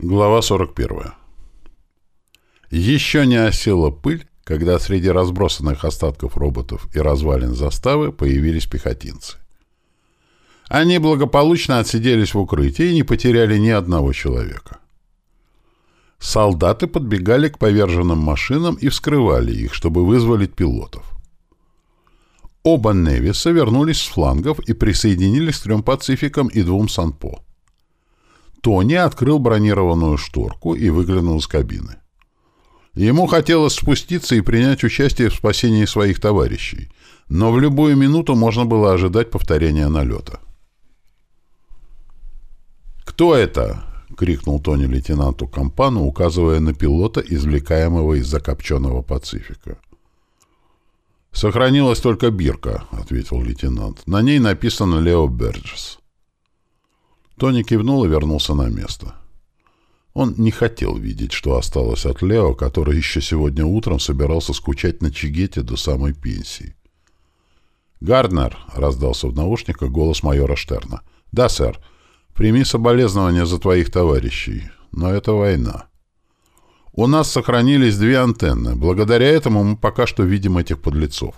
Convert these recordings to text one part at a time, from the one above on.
Глава 41. Еще не осела пыль, когда среди разбросанных остатков роботов и развалин заставы появились пехотинцы. Они благополучно отсиделись в укрытии и не потеряли ни одного человека. Солдаты подбегали к поверженным машинам и вскрывали их, чтобы вызволить пилотов. Оба Невиса вернулись с флангов и присоединились к трем «Пацификам» и двум «Санпо». Тони открыл бронированную шторку и выглянул из кабины. Ему хотелось спуститься и принять участие в спасении своих товарищей, но в любую минуту можно было ожидать повторения налета. «Кто это?» — крикнул Тони лейтенанту Кампану, указывая на пилота, извлекаемого из закопченного Пацифика. «Сохранилась только бирка», — ответил лейтенант. «На ней написано «Лео Берджес». Тони кивнул и вернулся на место. Он не хотел видеть, что осталось от Лео, который еще сегодня утром собирался скучать на Чигете до самой пенсии. «Гарднер!» — раздался в наушниках голос майора Штерна. «Да, сэр. Прими соболезнования за твоих товарищей. Но это война. У нас сохранились две антенны. Благодаря этому мы пока что видим этих подлецов.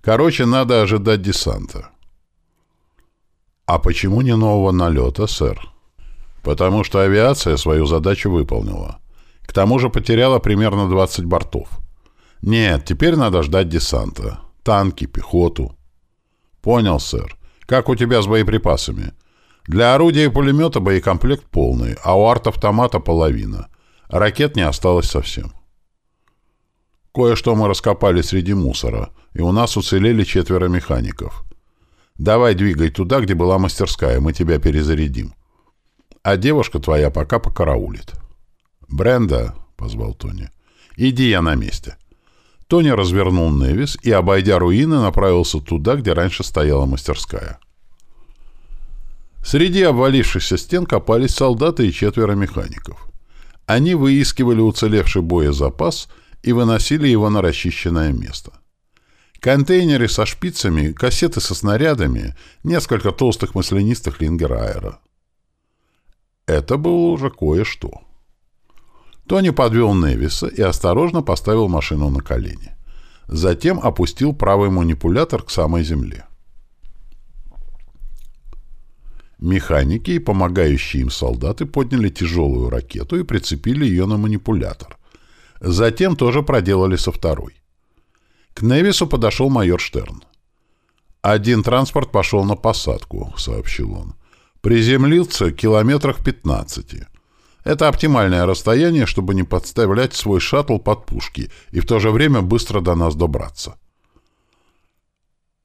Короче, надо ожидать десанта». «А почему не нового налета, сэр?» «Потому что авиация свою задачу выполнила. К тому же потеряла примерно 20 бортов. Нет, теперь надо ждать десанта. Танки, пехоту». «Понял, сэр. Как у тебя с боеприпасами?» «Для орудия и пулемета боекомплект полный, а у арт-автомата половина. Ракет не осталось совсем». «Кое-что мы раскопали среди мусора, и у нас уцелели четверо механиков». Давай двигай туда, где была мастерская, мы тебя перезарядим. А девушка твоя пока покараулит. Бренда, позвал Тони. Иди, я на месте. Тони развернул Невис и, обойдя руины, направился туда, где раньше стояла мастерская. Среди обвалившихся стен копались солдаты и четверо механиков. Они выискивали уцелевший боезапас и выносили его на расчищенное место. Контейнеры со шпицами, кассеты со снарядами, несколько толстых маслянистых лингераера. Это было уже кое-что. Тони подвел Невиса и осторожно поставил машину на колени. Затем опустил правый манипулятор к самой земле. Механики и помогающие им солдаты подняли тяжелую ракету и прицепили ее на манипулятор. Затем тоже проделали со второй. К Невису подошел майор Штерн. «Один транспорт пошел на посадку», — сообщил он. «Приземлился километрах в пятнадцати. Это оптимальное расстояние, чтобы не подставлять свой шаттл под пушки и в то же время быстро до нас добраться».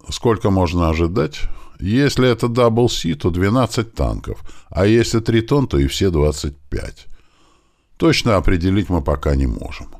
«Сколько можно ожидать?» «Если это double C, то 12 танков, а если Тритон, то и все 25. Точно определить мы пока не можем».